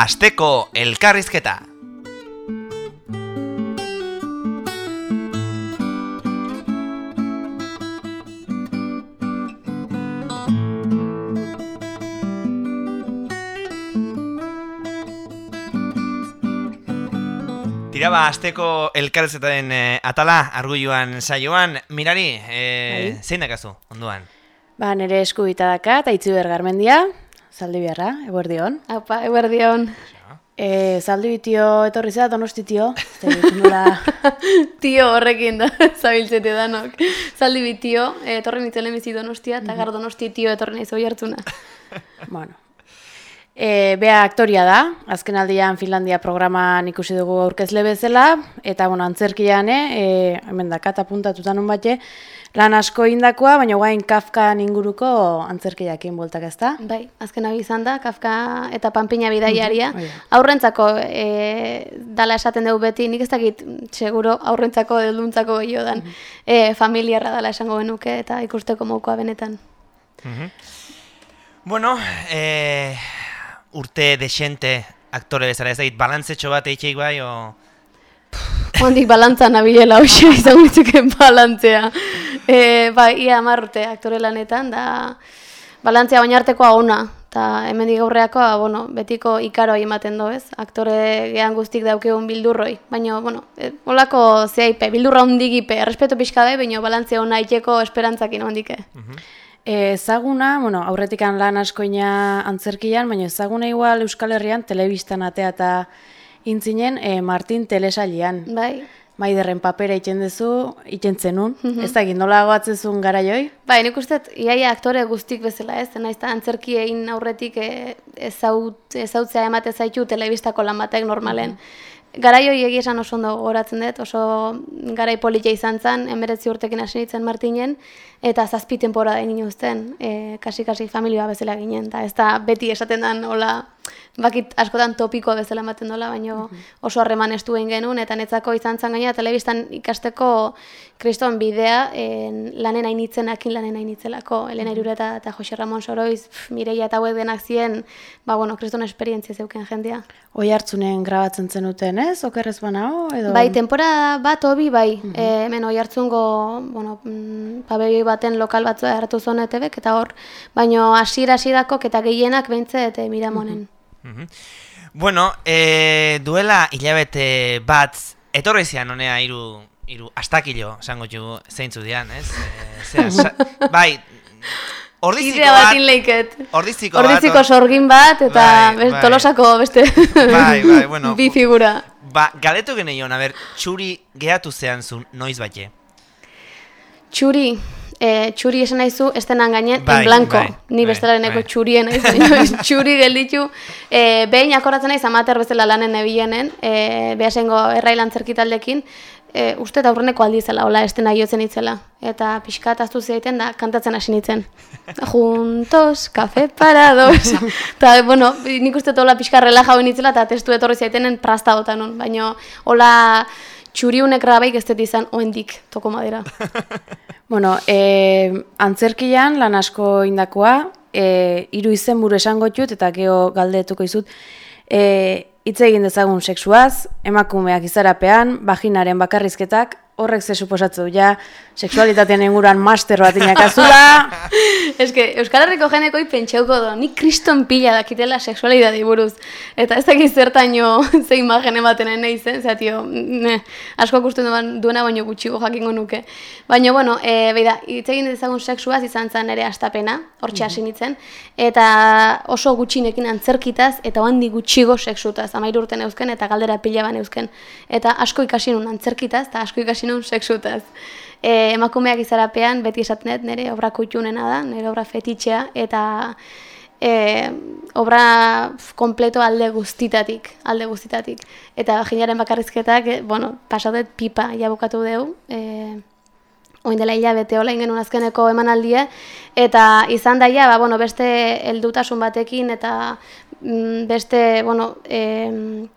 Asteko elkarrizketa. Tira ba, asteko elkarrizketaren eh, atala, arguioan saioan, mirari, eh, Bai. zein dakazu, onduan? Ba, nire esku daka, eta itzi garmendia, zaldi beharra, eguerdion. Apa, eguerdion. E, zaldi bitio etorri zera, donosti tio. Nola... Tio horrekin da, zabiltzete danok. Zaldi bit tio, eh, etorri nintzen lehenbizi donostia, eta gar donosti tio etorri nahi zoi hartzuna. bueno. E, bea aktoria da, azken aldian Finlandia programan ikusi dugu aurkezle bezala, eta bueno, antzerkian, eh, hemen dakat apuntatuta nun bate, lan asko indakoa, baina guain Kafkan inguruko antzerkiakin bueltak ez da? Bai, azken hau izan da, Kafka eta Panpina bidaiaria. hori da. Aurrentzako e, dala esaten dugu beti, nik ez dakit, seguro, aurrentzako eduntzako gehiago dan, e, familiarra dala esango genuke, eta ikusteko mokoa benetan. Bueno, eh, urte desente aktore bezala ez dakit, balantzetxo bat eitxeik bai, o... Hondik balantzan nabilela hoxe izango ditzuken balantzea. E, bai, ia hamar urte aktore lanetan, da balantzea oinartekoa ona. Eta hemendik aurreakoa, bueno, betiko ikaroa ematen do, ez? Aktore gehan guztik daukegun bildurroi. Baina, bueno, e, olako zehaipe, bildurra hondigipe, errespeto pixka bai, baina balantzea ona iteko esperantzakin hondike. E, ezaguna, bueno, aurretikan lan askoina antzerkian, baina ezaguna igual Euskal Herrian telebistan atea eta intzinen e, Martin Telesalian. Bai. Maiderren papera itxen duzu, itxen zenun. Ez dakit, nola goatzezun gara joi? Bai, nik uste, iaia aktore guztik bezala ez, naiz eta antzerki egin aurretik e, ezaut, ezautzea emate zaitu telebistako lan batek normalen. Garai hori egia esan oso ondo goratzen dut, oso garai politia izan zen, emeretzi urtekin hasi nintzen Martinen, eta zazpi temporada egin uzten, e, kasi-kasi familia bezala ginen, eta ez da beti esaten den, hola, bakit askotan topikoa bezala ematen dola, baina oso harreman estu egin genuen, eta netzako izan zen gaina telebistan ikasteko kriston bidea en, lanen hainitzenakin lanen hainitzelako. Elena Irureta eta Jose Ramon Soroiz, pf, Mireia eta hauek denak ziren, ba, bueno, kriston esperientzia zeuken jendea. Oi hartzunen grabatzen zenuten, ez? Okerrez banao? Edo... Bai, temporada bat hobi bai, e, hemen oi hartzungo, bueno, mm, pabelloi baten lokal batzua hartu zuen ETBek, eta hor, baino hasiera hasierakok eta gehienak beintze eta miramonen. Bueno, eh, duela hilabete bat, etorri zian honea hiru hiru astakilo, esango ju zeintzu dian, ez? Eh, zera, sa, bai, ordiziko bat, batin leiket. ordiziko bat, Ordiziko sorgin bat, eta Bai, bai. tolosako beste Bai, bai, bueno. bi figura. ba, galetu geneion, a ber, txuri gehatu zean zu noiz baite. Txuri, e, txuri esan nahi zu, estenan gainen, Bai, en blanco. bai, Ni bai, bestelaneko bai. txurien naiz, baina txuri gelditu. E, behin akoratzen naiz amater bezala lanen nebienen, e, behasengo errailan zerkitaldekin, e, uste eta aurreneko aldi zela, hola estena jotzen itzela. Eta pixka aztu zidaiten da, kantatzen hasi nintzen. Juntos, kafe parados. Eta, bueno, nik uste dut hola pixka relaja hori nitzela, eta testu etorri zidaitenen prasta gotan nun. Baina, hola txuriunek rabaik ez dut izan, oendik, toko madera. Bueno, e, antzerkian lan asko indakoa, e, hiru izen buru esango txut, eta geho galdetuko izut, e, hitz egin dezagun sexuaz, emakumeak izarapean, vaginaren bakarrizketak, horrek ze suposatzu, ja, sexualitatean inguruan master bat inakazula, Ez que, Euskal Herriko jenekoi pentsauko do, nik kriston pila dakitela sexualidade buruz. Eta ez dakit zertaino ze imagen ematen nahi zen, zera ne, asko kusten duan, duena baino gutxigo jakingo nuke. Baina, bueno, e, beida, hitz egin dezagun sexuaz izan zen ere astapena, hortxe hasi nintzen, eta oso gutxinekin antzerkitaz, eta handi gutxigo sexutaz, amairu urten eusken, eta galdera pila ban eusken. Eta asko ikasi nun antzerkitaz, eta asko ikasi nun sexutaz. E, emakumeak izarapean, beti esaten dut, nire obra kutxunena da, nire obra fetitxea, eta e, obra kompleto alde guztitatik, alde guztitatik. Eta vaginaren bakarrizketak, e, bueno, pasadet pipa jabukatu dugu, e, oin dela hilabete hola ingenun azkeneko emanaldia, eta izan daia, ba, bueno, beste heldutasun batekin, eta mm, beste, bueno, em,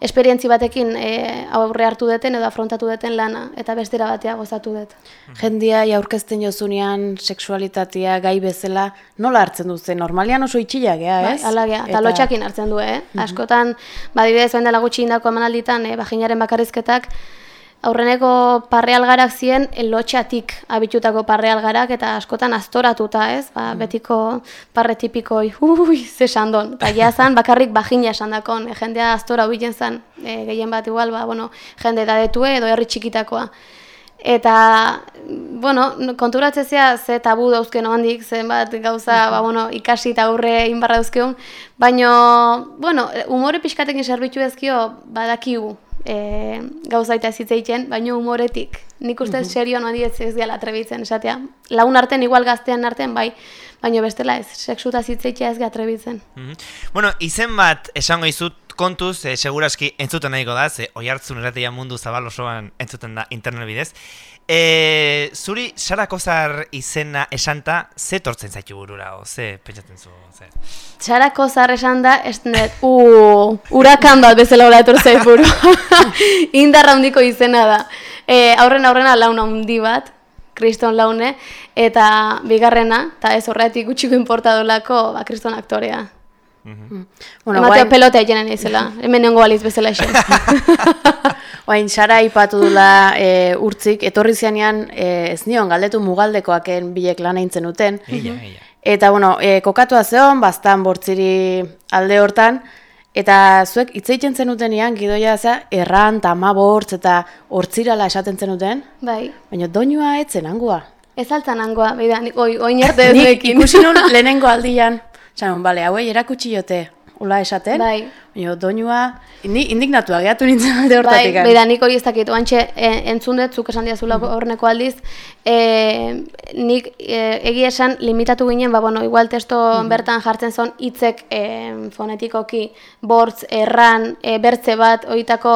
esperientzi batekin e, aurre hartu duten edo afrontatu duten lana, eta bestera batea gozatu dut. Jendia aurkezten jozunean sexualitatea gai bezala nola hartzen duzen? Normalian oso itxila gea, Bai, ez? ala gea, eta lotxakin hartzen du, eh? Askotan, badibidez, bain dela gutxi indako emanalditan, eh, vaginaren bakarrizketak, aurreneko parrealgarak ziren eh, lotxatik abitutako parrealgarak eta askotan aztoratuta, ez? Ba, betiko parre tipikoi, ui, ze sandon. Eta jazan bakarrik vagina esan dakon, eh, jendea aztora hubilen zen, eh, gehien bat igual, ba, bueno, jende edadetue edo herri txikitakoa. Eta, bueno, konturatzezea ze tabu dauzken handik, zenbat gauza, ba, bueno, ikasi eta aurre inbarra dauzkeun, baina, bueno, umore pixkatekin serbitu ezkio badakigu e, gauza eta ez egiten, baina umoretik. Nik uste serio no ez ez gala atrebitzen, esatea. Lagun artean, igual gaztean artean, bai, baina bestela ez, seksuta zitzeitea ez atrebitzen. Mhm. Bueno, izen bat esango izut kontuz, e, seguraski entzuten nahiko da, ze oi hartzun erratia mundu zabal osoan entzuten da internet bidez. E, zuri Sara Kozar izena esanta, ze tortzen zaitu burura, o, ze pentsatzen zu, ze? Txarako zar esan da, net, uh, urakan bat bezala hola etor buru. Indarra handiko izena da. E, aurren aurrena launa handi bat, kriston laune, eta bigarrena, eta ez horretik gutxiko importadolako, ba, kriston aktorea. Bueno, Emateo guain, pelota egenen izela, hemen nengo baliz bezala esen. guain Sara ipatu dula e, urtzik, etorri zianean e, ez nion galdetu mugaldekoaken bilek lan eintzen duten. Eia, eia. Eta, bueno, e, kokatua zeon, bastan bortziri alde hortan, eta zuek hitz egiten zenutenian, gidoia za, erran, tama bortz, eta hortzirala esaten zenuten, bai, baina doinua etzen angua. ez altzan hangoa, beida, oin arte ez Nik ikusi nun lehenengo aldian, Zanon, bale, hauei erakutsi jote, hola esaten, Bai. Baina doinua, ni indignatua gehiatu nintzen alde Bai, hortatik. beida, nik hori ez dakit, oantxe, e, entzun dut, zuk esan diazula horneko aldiz, e, nik e, egia esan limitatu ginen, ba, bueno, igual testo bertan jartzen zon hitzek e, fonetikoki, bortz, erran, e, bertze bat, oitako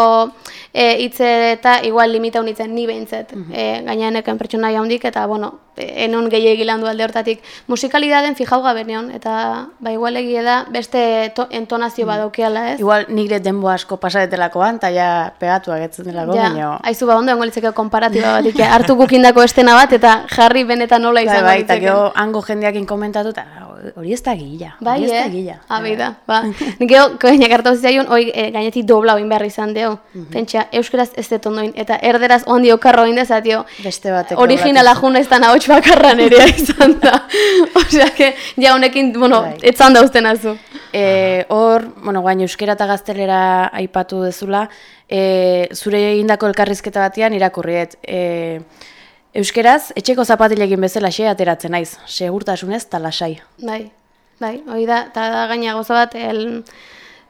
e, hitze eta igual limitau nintzen ni behintzet, e, gaineaneken pertsona jaundik, eta, bueno, e, enon gehiagi landu alde hortatik. Musikalidaden fijau gabe neon, eta, ba, igual egia da, beste to, entonazio badaukeala, ez? Igual nire denbo asko pasaretelakoan, eta ja pegatu agetzen delako, Ja, baina... aizu ba, ondo litzeke konparatiba bat, hartu gukindako estena bat, eta jarri benetan nola Bai, izango bai, eta gero hango jendeakin komentatu, eta hori ez da gila, Bai, hori ez da eh? gila. Ah, bai da, ba. Nik gero, koinak hartu zitzaion, hoi e, gainetik dobla oin behar izan deo. Mhm. Pentsa, euskeraz ez dut ondoin, eta erderaz ondi okarro oin dezatio. Beste bateko Originala juna ez da nahots bakarran ere izan da. Osea, que, ja honekin, bueno, Bai. etzan dauzten azu. E, hor, bueno, guain euskera eta gaztelera aipatu dezula, e, zure egindako elkarrizketa batean irakurriet. E, euskeraz, etxeko zapatilekin bezala xe ateratzen naiz, segurtasunez eta lasai. Bai, bai, hori da, eta da gaina goza bat, el,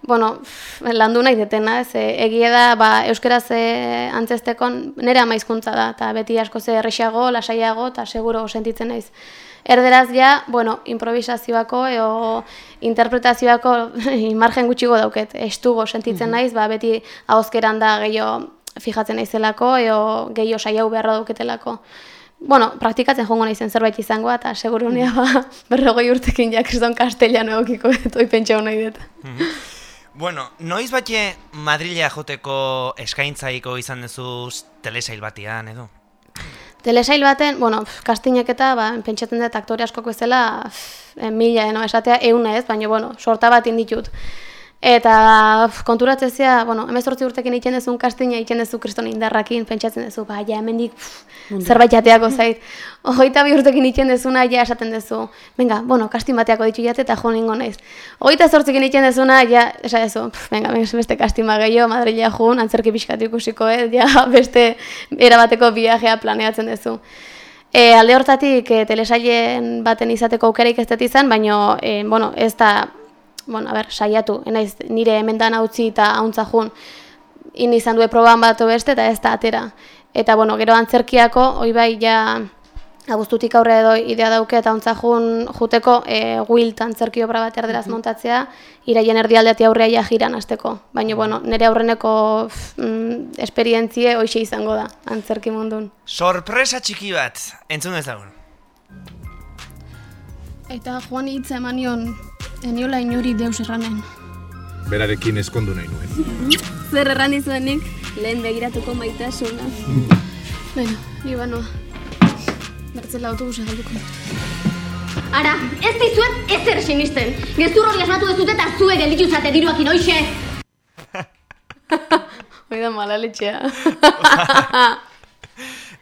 bueno, landu nahi detena, ez, e, egia da, ba, euskeraz e, antzestekon nire ama hizkuntza da, eta beti asko ze errexago, lasaiago, eta seguro sentitzen naiz. Erderaz ja, bueno, improvisazioako eo interpretazioako margen gutxigo dauket, estugo sentitzen naiz, ba, beti ahozkeran da gehiago fijatzen naizelako, eo gehiago saiau beharra dauketelako. Bueno, praktikatzen jongo naizen zerbait izangoa, eta seguru nea ba, berrogei urtekin ja kriston castellano egokiko, etoi pentsau nahi dut. Bueno, noiz batxe Madrila joteko eskaintzaiko izan duzu telesail batean, edo? Telesail baten, bueno, kastinek eta, ba, pentsatzen dut aktore askok bezala, pf, eh, mila, no, esatea, euna ez, baina, bueno, sorta bat inditut. Eta pf, konturatzezea, bueno, emezortzi urtekin egiten dezun kastina egiten dezu kriston indarrakin, pentsatzen dezu, ba, ja, hemendik zerbait jateako zait. Hogeita bi urtekin egiten dezuna, ja, esaten dezu, venga, bueno, kastin bateako ditu jate eta jo ningo naiz. Hogeita zortzikin egiten dezuna, ja, esa dezu, venga, beste kastin bat gehiago, Madrila jun, antzerki pixkatu ikusiko, eh, ja, beste erabateko viajea planeatzen dezu. E, alde hortatik e, telesailen baten izateko aukerik ez dut izan, baina e, bueno, ez da, bueno, a ber, saiatu, naiz nire hemendan utzi eta hauntza jun, in izan due proban bat o beste eta ez da atera. Eta bueno, gero antzerkiako, hoi bai ja abuztutik aurre edo idea dauke eta hauntza jun juteko e, wilt antzerki obra bat erderaz montatzea, iraien erdialdeati aurrea ja jiran hasteko. Baina bueno, nire aurreneko pff, mm, esperientzie hoxe izango da antzerki mundun. Sorpresa txiki bat, entzun ezagun. Eta joan hitza eman nion, eniola inori deus erranen. berarekin eskondu nahi nuen. Zer erran dizuenik, lehen begiratuko maitasuna. Bueno, Ibanoa. Bertzela autobusa galduko. Ara, ez dizuet ezer sinisten. Gezur hori asmatu dezute eta zuek gelditu zate diruakin, oixe! Hoi da malaletxea.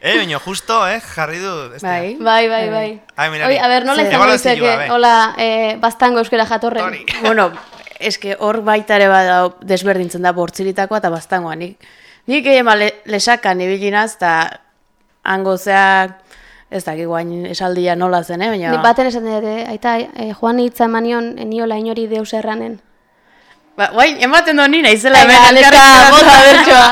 Eh, baina justo, eh, jarri du. este. Bai. bai, bai, bai. Ai, mira Oi, a ber, nola izango Ebaluazioa, izake, bai. hola, eh, bastango euskera jatorren. Hori. bueno, eske hor baita ere bada desberdintzen da bortziritakoa eta bastangoa. Nik, nik egin ba le, lesakan ibilinaz eta hango zeak ez dakik guain esaldia nola zen, eh? baina... Ni baten esan dut, eh, aita, eh, Juan hitza emanion, eh, niola inori deus erranen. Ba, guain, ematen du ni naizela Ai, hemen galeta, elkarrizketa. bota bertsoa.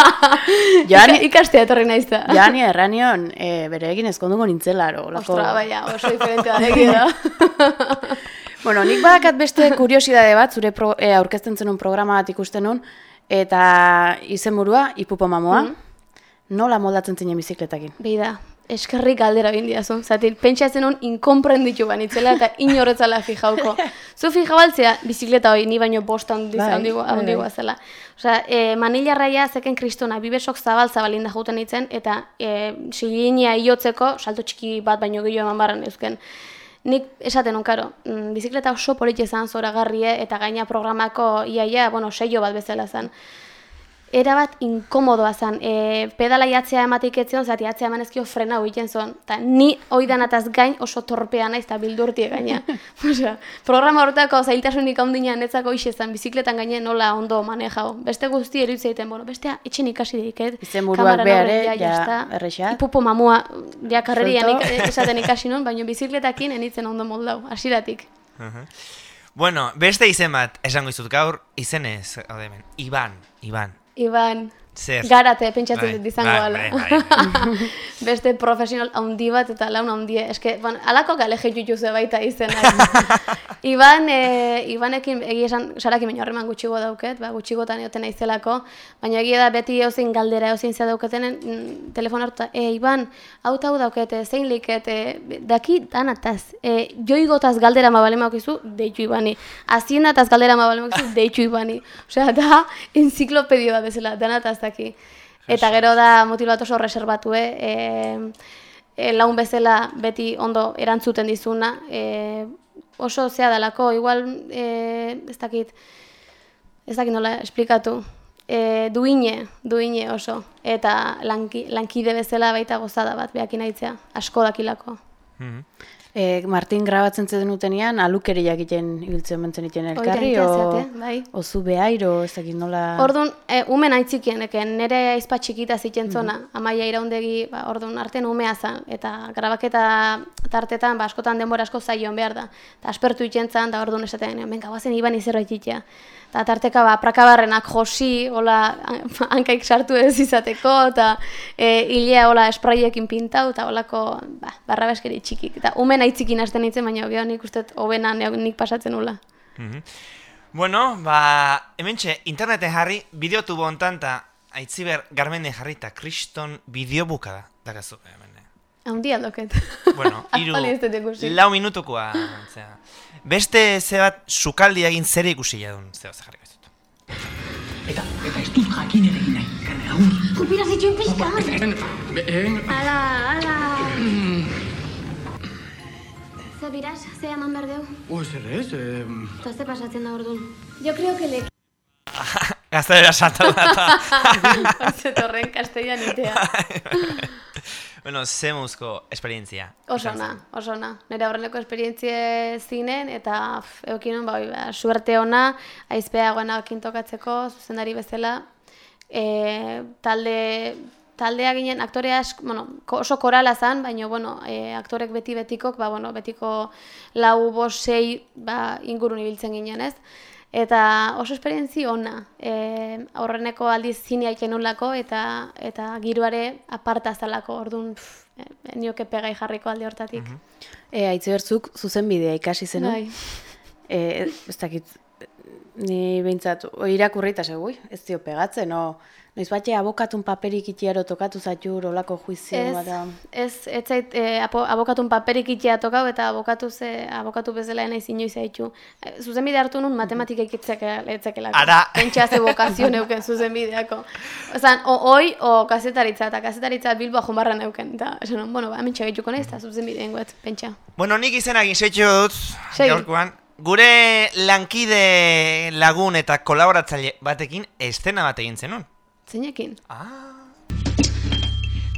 Joan, Ika- Ikastea etorri naiz da. Jani erranion e, bere egin ezkonduko nintzelaro. Lako... Ostra, baina, oso diferentea da. Bueno, nik badakat beste kuriosidade bat, zure pro, e, aurkezten zenun programa bat ikusten nun, eta izenburua, ipupomamoa, nola moldatzen zinen bizikletakin? Beida, eskerrik galdera bin diazu. Zatik, pentsatzen hon inkomprenditu banitzela eta inorretzala fijauko. Zu fijabaltzea, bizikleta hori ni baino bost handiz Bai, handigo, bai, bai. zela. Osea, e, manila raia zeken kristona, bibesok zabal zabalin da juten itzen, eta e, silinia iotzeko salto txiki bat baino gehiago eman barran euzken. Nik esaten nun, karo, mm, bizikleta oso polit izan zoragarrie eta gaina programako iaia, bueno, seio bat bezala zen. Era bat inkomodoa zen, e, pedala jatzea ematik etzion, zati jatzea eman ezkio frena egiten zuen. Ta ni oidan ataz gain oso torpea naiz eta bildurtie gaina. Osea, programa horretako zailtasunik handina netzako ixe zen, bizikletan gaine nola ondo manejau. Beste guzti eritz egiten, bueno, bestea etxen ikasi diket. Izenburuak beare, ja, errexak. Ipupo mamua, ja karrerian ika- esaten ikasi nun, baina bizikletakin enitzen ondo moldau, hasiratik. Bueno, beste izen bat esango izut gaur, izenez, hau hemen. Iban, Iban. Iban, Zer? garate pentsatzen Bai, dut izango bai, ala. bai, Beste profesional handi bat eta laun handie. Eske, bueno, alako gale jeitutzu ze baita izenak. Iban, e, Ibanekin egia esan, sarakin baino harreman gutxigo dauket, ba, gutxigotan egoten naizelako, baina egia da beti eozin galdera, eozin zea dauketenen, mm, telefon hartuta, e, Iban, hau hau daukete, zein liket, e, daki danataz, e, joigotaz galdera ma balema okizu, deitu Ibani. Haziendataz galdera ma balema okizu, deitu Ibani. Osea, da, enziklopedio bat bezala, danataz daki. Eta gero da motibo bat oso reserbatue, e, e, laun bezala beti ondo erantzuten dizuna, e, oso zea dalako, igual, e, ez dakit, ez dakit nola esplikatu, e, duine, duine oso, eta lanki, lankide bezala baita gozada bat behakin aitzea, asko dakilako. Mhm. E, Martin grabatzen zen utenean, alukeri jakiten ibiltzen mentzen iten elkarri, o, bai. ozu behairo, ez dakit nola... Orduan, e, umen aitzikieneken, nire aizpa txikita zitzen zona, amaia iraundegi, ba, orduan, arten umea zen, eta grabaketa tartetan, ba, askotan denbora asko zaion behar da. Eta aspertu itzen zen, da orduan esaten, benga, guazen iban izerra itxitea. Eta tarteka, ba, prakabarrenak josi, hola, hankaik sartu ez izateko, eta e, hilea, hola, espraiekin pintau, eta holako, ba, barra beskeri txikik. Eta umen aitzikin hasten nintzen, baina gero nik uste hobena nik pasatzen nula. Mhm. Bueno, ba, hementxe, interneten jarri, bideotubo hontan ta aitziber garmene jarri eta kriston bideobuka da. Dakazu, hemen. Haundi aldoket. Bueno, ez ikusi. lau minutukoa. Zera. Beste ze bat sukaldi egin zer ikusi jadun, zeo ze jarriko ez dut. Eta, eta ez dut jakin ere egin nahi, Carmen, agur. Kulpira zituen pixka! Eh, Ala, ala! Ze biraz, ze eman behar deu? zer ez, eh, Eta ze pasatzen da orduan? Jo creo que le... Gaztelera salta da. Zetorren castellanitea. Bueno, ze muzko esperientzia. Oso ona, oso ona. Nire aurreneko esperientzie zinen, eta pf, eukinon, ba, hoi, ba, suerte ona, aizpea guenakin tokatzeko, zuzendari bezala. E, talde, taldea ginen, aktorea ask, bueno, oso korala zan, baina, bueno, e, aktorek beti-betikok, ba, bueno, betiko lau, bost, sei, ba, ingurun ibiltzen ginen, ez? Eta oso esperientzi ona. E, aurreneko aldiz zinea ikenulako eta eta giroare aparta zalako. Orduan, pff, e, nioke pegai jarriko alde hortatik. E, aitzi bertzuk zuzen bidea ikasi zen, Bai. e, ez dakit, ni behintzat, o, irakurri eta segui, ez dio pegatzen, o, noiz batxe abokatun paperik itiaro tokatu zaitu olako juizio Ez, bat. da. ez, ez zait, e, apo, abokatun paperik itea tokau eta abokatu ze, abokatu bezala naiz inoiz zaitu. E, zuzenbide hartu nun matematika ikitzekelako. Ara. Pentsa ze bokazio neuken zuzenbideako. Ozan, o, oi, o kazetaritza, eta kazetaritza bilboa jonbarra neuken. Eta, esan, bueno, ba, hemen txagaituko naiz, eta zuzenbideen guet, pentsa. Bueno, nik izenak insetxo dut, Segi. gaurkoan. Gure lankide lagun eta kolaboratzaile batekin estena bat egin zenun. Zeinekin? Ah.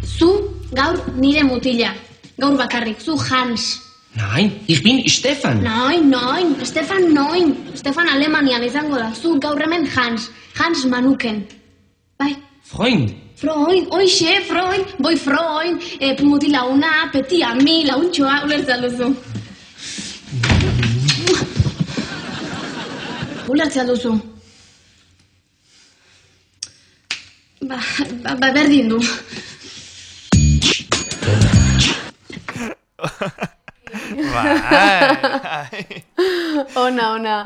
Zu gaur nire mutila. Gaur bakarrik, zu Hans. Nein, ich bin Stefan. Noin, noin, Stefan noin. Stefan Alemanian izango da. Zu gaur hemen Hans. Hans Manuken. Bai, Freund. Freund, oixe, Freund, boi Freund, e, mutila una, peti ami, launtxoa, ulertzen duzu. Ulertzen duzu. Ba, ba, ba berdin du. Bai. Ona, ona.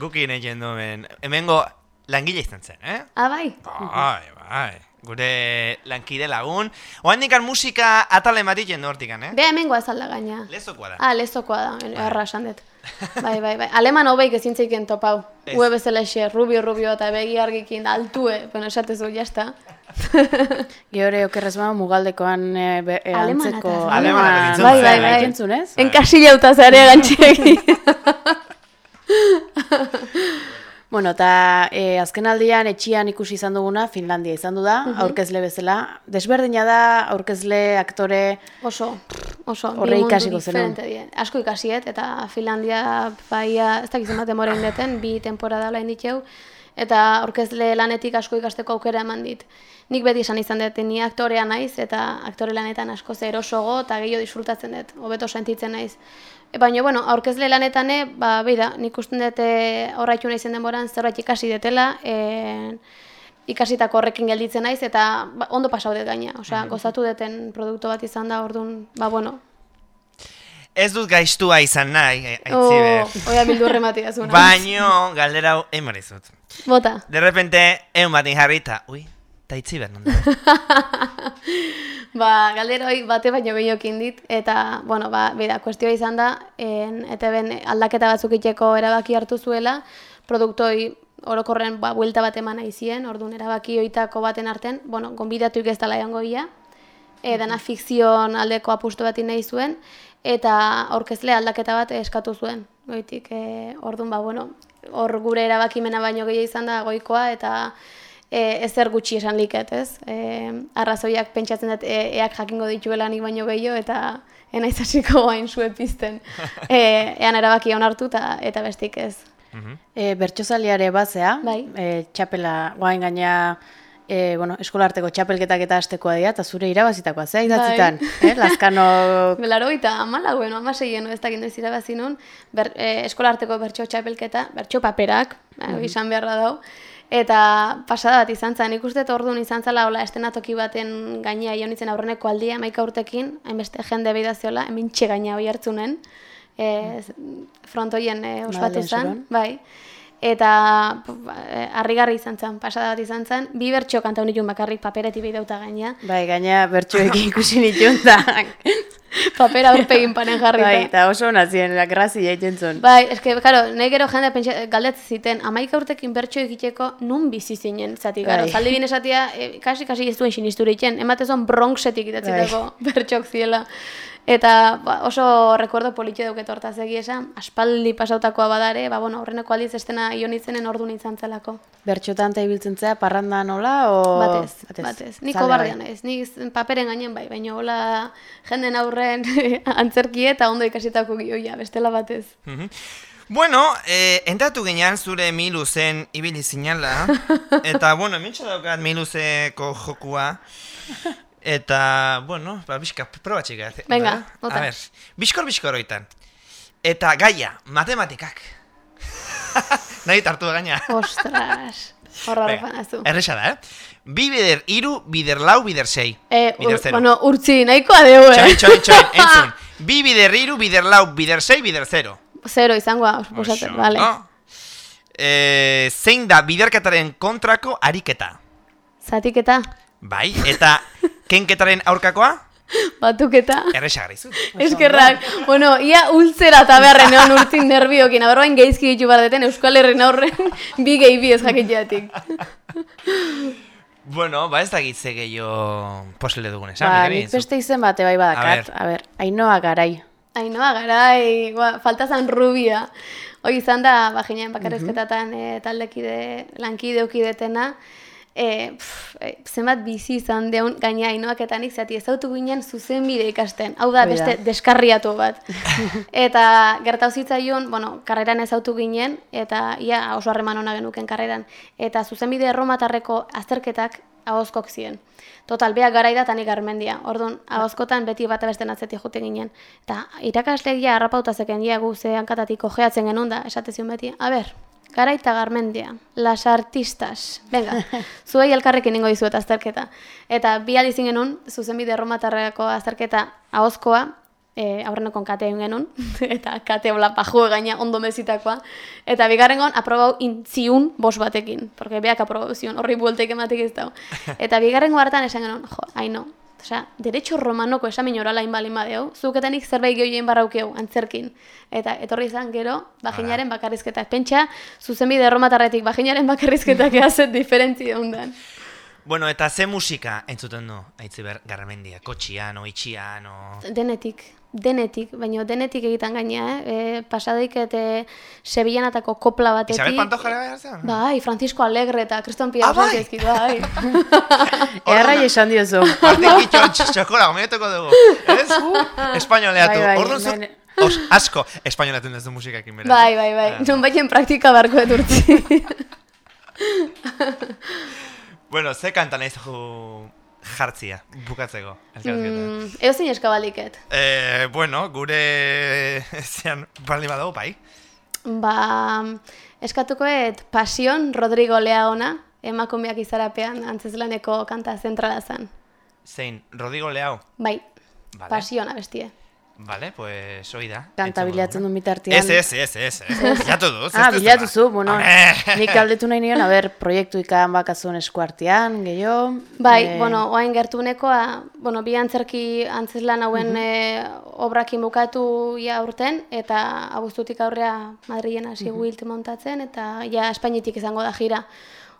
Gukin egin duen. Hemengo langile izan zen, eh? Ah, bai? Bai, bai. Gure lankide lagun. Oandikan musika atale bat egin du hortikan, eh? Bea hemengo azalda gaina. Lezokoa da. Ah, lezokoa da, erra esan dut. Bai, bai, bai. Aleman hobeik ezin zeiken topau. Ez. Ue bezala xe, rubio, rubio eta begi argikin, altue, bueno, esatezu, jazta. Geore okerrez ba, mugaldekoan e, be, e, antzeko entzun Bai, bai, bai. entzun, ez? Enkasila uta zare gantxegi. Bueno, eta e, azken aldian etxian ikusi izan duguna Finlandia izan du da, aurkezle bezala. Desberdina da, aurkezle, aktore, Oso, oso. Horre ikasiko zenuen. Asko ikasiet, eta Finlandia baia, ez dakiz ematen morain deten, bi temporada lain diteu, eta aurkezle lanetik asko ikasteko aukera eman dit. Nik beti esan izan dut, ni aktorea naiz, eta aktore lanetan asko ze erosogo, eta gehiago disfrutatzen dut, hobeto sentitzen naiz. E, baina, bueno, aurkezle lanetan, e, ba, beida, nik usten dut e, horraitu naizen denboran zerbait ikasi detela, e, ikasitako horrekin gelditzen naiz, eta ba, ondo pasau gaina. Osea, gozatu duten produktu bat izan da, orduan, ba, bueno. Ez dut gaiztua izan nahi, eh, Oh, aitziber. oia bildurre mati azuna. Baino, galdera hau egin dizut. Bota. De repente, egun batin jarri eta, ui, eta aitziber non. Ba, galderoi bate baino gehiokin dit, eta, bueno, ba, bera, kuestioa izan da, en, eta ben aldaketa batzuk iteko erabaki hartu zuela, produktoi orokorren ba, buelta bat eman nahi zien, orduan erabaki oitako baten arten, bueno, gonbidatuik ez dela joango ia, e, dana fikzion aldeko apustu bat nahi zuen, eta aurkezle aldaketa bat eskatu zuen. Goitik, e, orduan, ba, bueno, hor gure erabakimena baino gehiago izan da goikoa, eta e, ezer gutxi esan liket, ez? E, arrazoiak pentsatzen dut e, eak jakingo dituela nik baino gehiago, eta enaiz hasiko hain zue pizten. E, ean erabaki onartu eta, eta bestik ez. E, bertsozaliare bazea, Bai. e, txapela, guain gaina, e, bueno, eskolarteko txapelketak eta astekoa dira, eta zure irabazitakoa, zea idatzitan, eh? Lazkano Belaro eta amala, bueno, amaseien, ez dakit noiz irabazi nun, ber, e, eskolarteko bertso txapelketa, bertso paperak, mm izan beharra dau, eta pasada bat izan zen, ikuste orduan izan zela hola estenatoki baten gainea ionitzen aurreneko aldia, maika urtekin, hainbeste jende behidaziola, hemen txe gaina hoi hartzunen, e, frontoien e, ospatu Madelen zen, bai, eta ba, e, harrigarri izan zen, pasada bat izan zen, bi bertso kantau nituen bakarrik papereti behidauta gaina, Bai, gaina bertsoekin ikusi nituen da. papera aurpegin panen jarrita. bai, eta oso nazien, la grazia egiten zuen. Bai, eske, claro, nahi gero jende galdetzen ziten, amaika urtekin bertso egiteko nun bizi zinen, zati, garo, Bai. zaldi esatia, e, kasi, kasi ez duen sinisturitzen, ematezon Bronxetik idatziteko Bai. bertxok ziela. Eta ba, oso recuerdo politxo duket hortaz egia esan, aspaldi pasautakoa badare, ba, bueno, horreneko aldiz estena ionitzenen ordu izan zelako. Bertxotan eta ibiltzen zea, parranda nola, o... Batez, batez. Niko Zale bai. bardean ez, nik paperen gainen bai, baina hola jenden aurren antzerki eta ondo ikasitako gioia, bestela batez. Bueno, eh, entatu ginean zure miluzen ibili zinala, eta, bueno, mintxa daukat miluzeko jokua, eta, bueno, ba, bizka, probatxik gara. Venga, bota. A ber, bizkor bizkor oitan. Eta gaia, matematikak. Nahi tartu da gaina. Ostras, horra Venga, horrepanazu. Erresa da, eh? Bi bider iru, bider lau, bider sei. Eh, bider ur, bueno, urtzi, nahikoa deu, eh? Txoin, txoin, txoin, entzun. Bi bider iru, bider lau, bider sei, bider zero. Zero izangoa, suposatzen, Oso, vale. ondo. E, zein da biderketaren kontrako ariketa? Zatiketa, Bai, eta kenketaren aurkakoa? batuketa. Zu. Eskerrak, bueno, ia ultzera eta beharren egon urtin nerviokin, aberroain geizki ditu bardeten Euskal Herrin aurren bi gehi bi ez jakiteatik. Bueno, ba ez da gitze gehiago posible dugun esan. Ba, nik beste izen bate bai badakat. A A ber, Ainoa garai. Ainoa, garai, ba, falta zan rubia. Hoi izan da, baginean bakarrizketatan e, taldekide, lankide ukidetena, e, pff, e, zenbat bizi izan deun gaina ainoaketanik, zati ezautu ginen zuzenbide ikasten. Hau da, beste deskarriatu bat. eta gertau zitzaion, bueno, karreran ezautu ginen, eta ia oso harreman ona genuken karreran. Eta zuzenbide erromatarreko azterketak ahozkok ziren. Total, beak garai da tanik garmendia. Orduan, ahozkotan beti bata beste atzetik jute ginen. Eta irakaslegia harrapauta zeken dia gu ze hankatatik ojeatzen genuen da, esate zion beti. A ber, garaita garmendia, las artistas. Venga, zuei elkarrekin ingo dizuet azterketa. Eta bi aldiz genuen, zuzenbide erromatarreko azterketa ahozkoa, e, aurrenekon kate egin genuen, eta kate hola pajue gaina ondo mezitakoa. Eta bigarrengon aprobau intziun bos batekin, porque beak aprobau zion, horri bueltek ematek ez dago. Eta bigarrengo hartan esan genuen, jo, haino, Osea, derecho romanoko esamin orala inbalin badeu, zuketenik zerbait gehien barraukeu antzerkin. Eta etorri izan gero, bajinaren bakarrizketak. Pentsa, zuzenbide erromatarretik bajinaren bakarrizketak eazet diferentzi ondan. Bueno, eta ze musika entzuten du? Aitziber garmendia, kotxian, o itxian, o... Denetik, denetik, baina denetik egiten gaina, eh? E, pasadeik eta Sevillanatako kopla batetik. Isabel Pantojara behar zen? Bai, Francisco Alegre eta Kriston Pia Ah, bai? Sánchez, bai. Errai esan diozu. Martin Kitxo txokola, gomenetoko dugu. Ez? Espainoleatu. Bai, bai, Orduan zu... men- Os, asko, espainoleatzen ez du musikakin beraz. bai, bai, bai. Ah. Non baiten praktika barko eturtzi. Bueno, ze kanta nahi zuhu jartzia, bukatzeko. mm, eo zein eskabaliket. Eh, bueno, gure zean baldin badago, bai. Ba, eskatukoet Pasion Rodrigo Leaona, emakumeak izarapean antzeslaneko kanta zentrala zen. Zein, Rodrigo Leao. Bai, Vale. Pasion abestie. Vale, pues hoi da. Kanta Entzungo bilatzen duguna. du bitartean. Ez, ez, ez, ez. Bilatu du. Ah, bilatu zu, bueno, nik galdetu nahi nion, a ber, proiektu ikan bakazuen eskuartean, gehiago. Bai, eh, bueno, oain gertunekoa, bueno, bi antzerki antzeslan hauen eh, obrakin bukatu ja aurten, eta abuztutik aurrea Madrilen hasi mm montatzen, eta ja Espainitik izango da jira.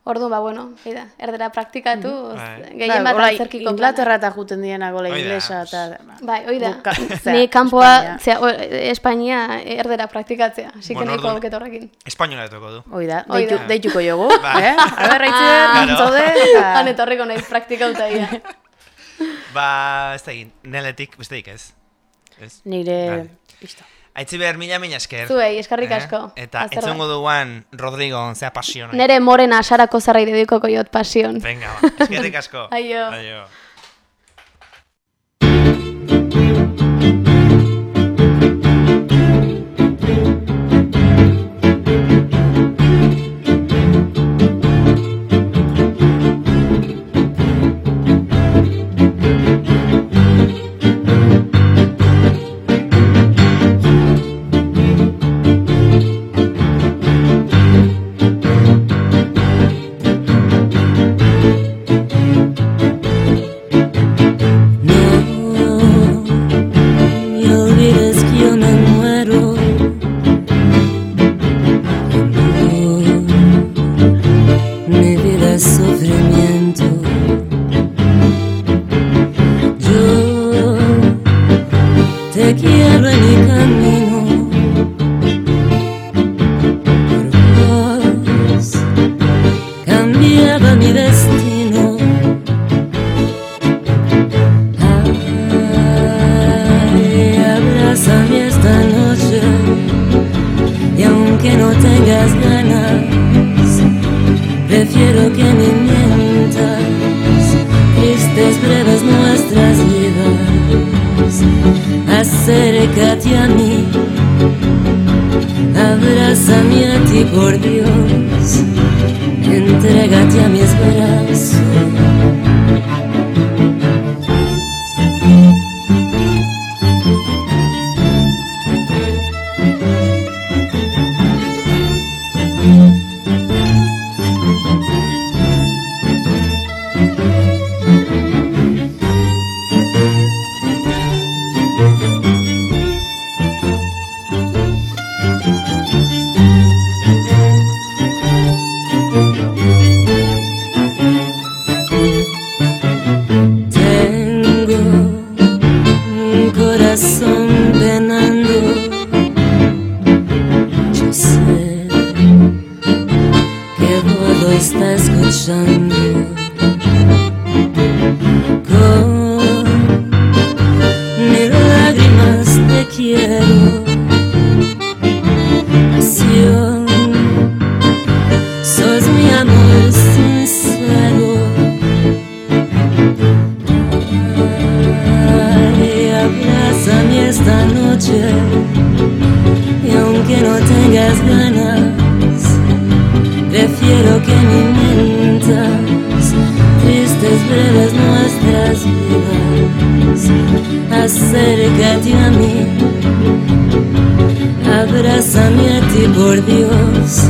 Ordu, ba, bueno, da, erdera praktikatu, Bai. gehien bat hola, antzerkiko plana. Inglaterra eta juten diena gola inglesa eta... Bai, hoi da. Ni kanpoa, zera, o, Espainia erdera praktikatzea, que Bueno, nahiko orduan- auket horrekin. Espainoleatuko du. Hoi da, deitu, deituko jogu, Bai. eh? A ber, raitziber, Claro. zaude, Han eta... etorriko naiz praktikauta ia. Ba, ez da egin, neletik, besteik ez. Ez? Nire... Vale. Listo. Aitziber, mila mila esker. Zuei, eskarrik Eh? asko. Eta Azter bat. entzungo duan Rodrigo, zea pasiona. Nere morena sarako zarrai dedikoko jot pasion. Venga, ba, eskerrik asko. Aio. Aio. Aunque no tengas ganas, prefiero que me mientas. Tristes breves nuestras vidas, acércate a mí, abrázame a ti por Dios, entrégate a mis brazos. Acércate a mí, abrázame a ti por Dios,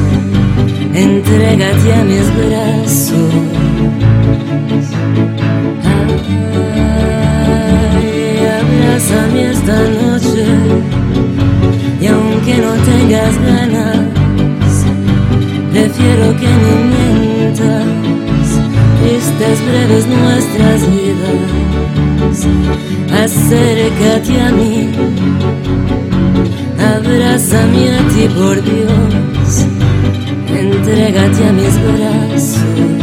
entrégate a mis brazos. Ay, abrázame esta noche y aunque no tengas ganas, prefiero que me mientas. Tristes breves nuestras vidas, acércate a mí, abrázame a ti por Dios, entrégate a mis brazos.